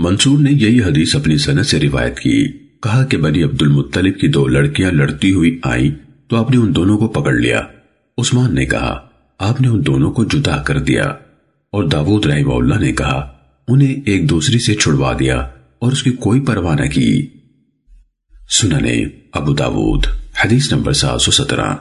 मंसूर ने यही हदीस अपनी सनत से रिवायत की। कहा कि बनी अब्दुल मुत्तलिब की दो लड़कियाँ लड़ती हुई आई तो आपने उन दोनों को पकड़ लिया। उस्मान ने कहा, आपने उन दोनों को जुदा कर दिया। और दाऊद रहीमउल्ला ने कहा, उन्हें एक दूसरी से छुड़वा दिया और उसकी कोई परवाह न की। सुनने अबू दाऊद, हदीस नंबर सात सौ सत्रह।